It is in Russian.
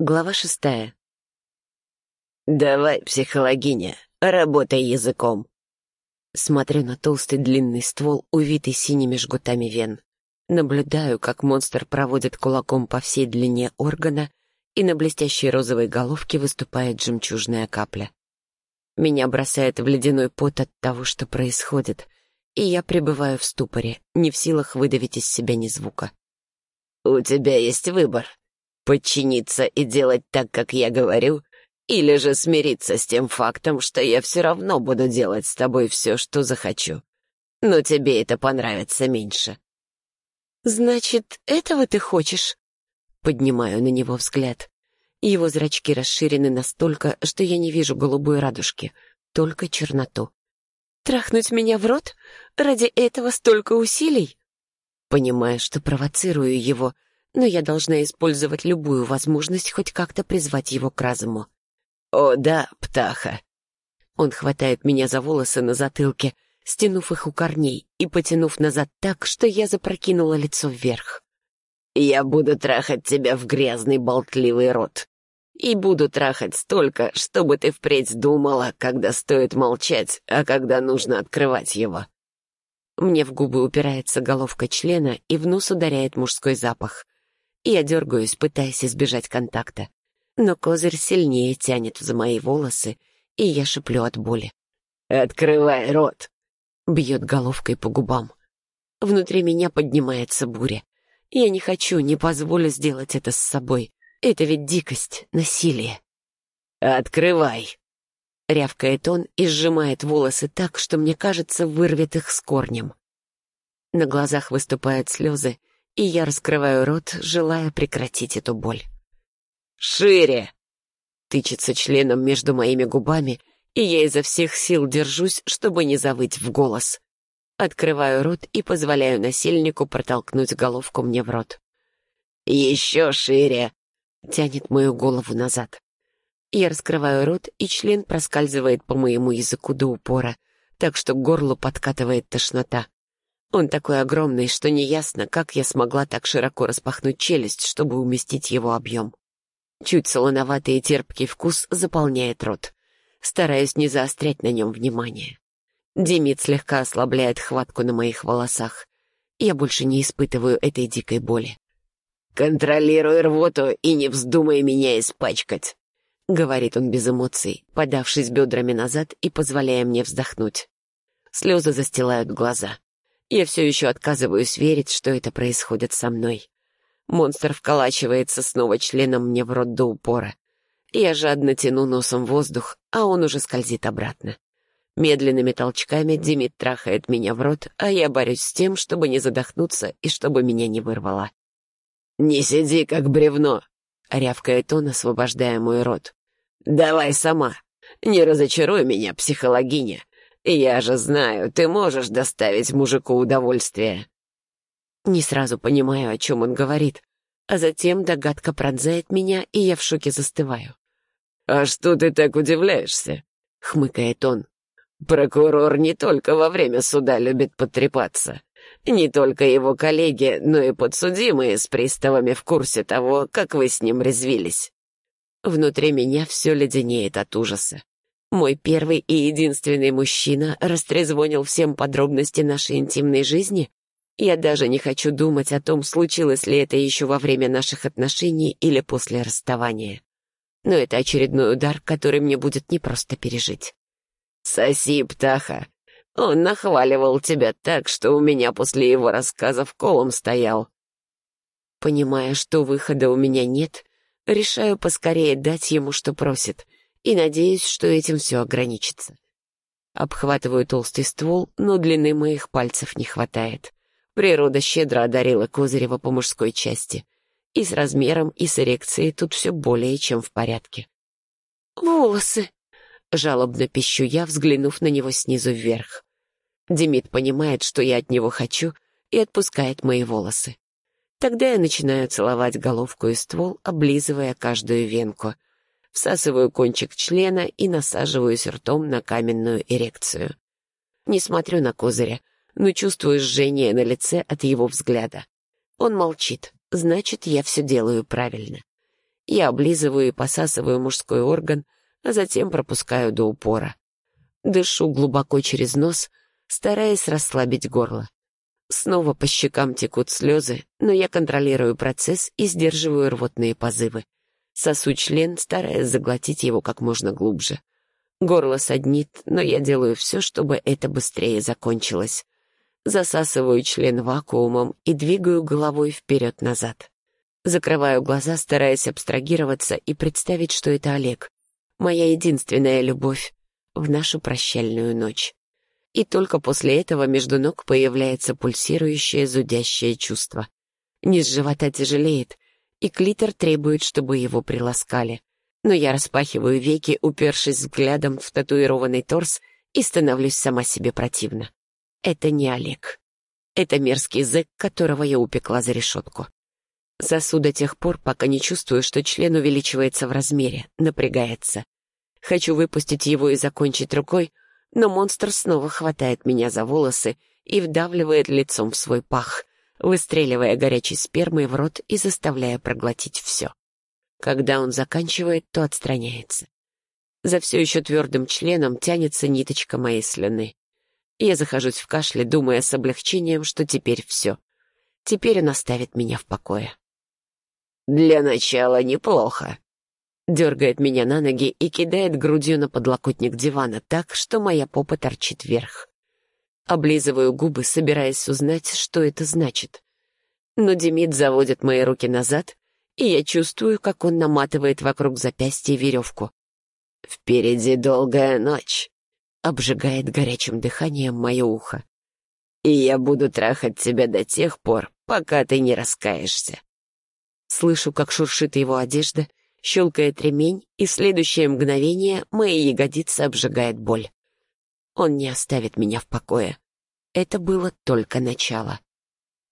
Глава шестая. «Давай, психологиня, работай языком!» Смотрю на толстый длинный ствол, увитый синими жгутами вен. Наблюдаю, как монстр проводит кулаком по всей длине органа, и на блестящей розовой головке выступает жемчужная капля. Меня бросает в ледяной пот от того, что происходит, и я пребываю в ступоре, не в силах выдавить из себя ни звука. «У тебя есть выбор. Подчиниться и делать так, как я говорю, или же смириться с тем фактом, что я все равно буду делать с тобой все, что захочу. Но тебе это понравится меньше». «Значит, этого ты хочешь?» Поднимаю на него взгляд. Его зрачки расширены настолько, что я не вижу голубой радужки, только черноту. «Трахнуть меня в рот? Ради этого столько усилий?» Понимая, что провоцирую его, но я должна использовать любую возможность хоть как-то призвать его к разуму. «О да, птаха!» Он хватает меня за волосы на затылке, стянув их у корней и потянув назад так, что я запрокинула лицо вверх. «Я буду трахать тебя в грязный болтливый рот. И буду трахать столько, чтобы ты впредь думала, когда стоит молчать, а когда нужно открывать его». Мне в губы упирается головка члена и в нос ударяет мужской запах. Я дергаюсь, пытаясь избежать контакта. Но козырь сильнее тянет за мои волосы, и я шиплю от боли. «Открывай рот!» Бьет головкой по губам. Внутри меня поднимается буря. Я не хочу, не позволю сделать это с собой. Это ведь дикость, насилие. «Открывай!» Рявкает он и сжимает волосы так, что, мне кажется, вырвет их с корнем. На глазах выступают слезы, и я раскрываю рот, желая прекратить эту боль. «Шире!» Тычется членом между моими губами, и я изо всех сил держусь, чтобы не завыть в голос. Открываю рот и позволяю насильнику протолкнуть головку мне в рот. «Еще шире!» Тянет мою голову назад. Я раскрываю рот, и член проскальзывает по моему языку до упора, так что к горлу подкатывает тошнота. Он такой огромный, что неясно, как я смогла так широко распахнуть челюсть, чтобы уместить его объем. Чуть солоноватый и терпкий вкус заполняет рот. Стараюсь не заострять на нем внимание. Демид слегка ослабляет хватку на моих волосах. Я больше не испытываю этой дикой боли. «Контролируй рвоту и не вздумай меня испачкать», — говорит он без эмоций, подавшись бедрами назад и позволяя мне вздохнуть. Слезы застилают глаза. Я все еще отказываюсь верить, что это происходит со мной. Монстр вколачивается снова членом мне в рот до упора. Я жадно тяну носом воздух, а он уже скользит обратно. Медленными толчками Димит трахает меня в рот, а я борюсь с тем, чтобы не задохнуться и чтобы меня не вырвало. «Не сиди, как бревно!» — рявкает он, освобождая мой рот. «Давай сама. Не разочаруй меня, психологиня. Я же знаю, ты можешь доставить мужику удовольствие». Не сразу понимаю, о чем он говорит, а затем догадка пронзает меня, и я в шоке застываю. «А что ты так удивляешься?» — хмыкает он. «Прокурор не только во время суда любит потрепаться. Не только его коллеги, но и подсудимые с приставами в курсе того, как вы с ним резвились». Внутри меня все леденеет от ужаса. Мой первый и единственный мужчина растрезвонил всем подробности нашей интимной жизни я даже не хочу думать о том, случилось ли это еще во время наших отношений или после расставания. Но это очередной удар, который мне будет непросто пережить. «Соси, птаха! Он нахваливал тебя так, что у меня после его рассказов колом стоял». Понимая, что выхода у меня нет, решаю поскорее дать ему, что просит, и надеюсь, что этим все ограничится. Обхватываю толстый ствол, но длины моих пальцев не хватает. Природа щедро одарила Козырева по мужской части. И с размером, и с эрекцией тут все более чем в порядке. «Волосы!» — жалобно пищу я, взглянув на него снизу вверх. Демид понимает, что я от него хочу, и отпускает мои волосы. Тогда я начинаю целовать головку и ствол, облизывая каждую венку. Всасываю кончик члена и насаживаюсь ртом на каменную эрекцию. Не смотрю на Козыря — но чувствую жжение на лице от его взгляда. Он молчит, значит, я все делаю правильно. Я облизываю и посасываю мужской орган, а затем пропускаю до упора. Дышу глубоко через нос, стараясь расслабить горло. Снова по щекам текут слезы, но я контролирую процесс и сдерживаю рвотные позывы. Сосу член, стараясь заглотить его как можно глубже. Горло саднит, но я делаю все, чтобы это быстрее закончилось. Засасываю член вакуумом и двигаю головой вперед-назад. Закрываю глаза, стараясь абстрагироваться и представить, что это Олег. Моя единственная любовь в нашу прощальную ночь. И только после этого между ног появляется пульсирующее, зудящее чувство. Низ живота тяжелеет, и клитор требует, чтобы его приласкали. Но я распахиваю веки, упершись взглядом в татуированный торс, и становлюсь сама себе противна. Это не Олег. Это мерзкий зэк, которого я упекла за решетку. Сосу до тех пор, пока не чувствую, что член увеличивается в размере, напрягается. Хочу выпустить его и закончить рукой, но монстр снова хватает меня за волосы и вдавливает лицом в свой пах, выстреливая горячей спермой в рот и заставляя проглотить все. Когда он заканчивает, то отстраняется. За все еще твердым членом тянется ниточка моей слюны. Я захожусь в кашле, думая с облегчением, что теперь все. Теперь он оставит меня в покое. «Для начала неплохо». Дергает меня на ноги и кидает грудью на подлокотник дивана так, что моя попа торчит вверх. Облизываю губы, собираясь узнать, что это значит. Но Демид заводит мои руки назад, и я чувствую, как он наматывает вокруг запястья веревку. «Впереди долгая ночь», — обжигает горячим дыханием мое ухо. «И я буду трахать тебя до тех пор, пока ты не раскаешься». Слышу, как шуршит его одежда, щелкает ремень, и в следующее мгновение мои ягодицы обжигает боль. Он не оставит меня в покое. Это было только начало.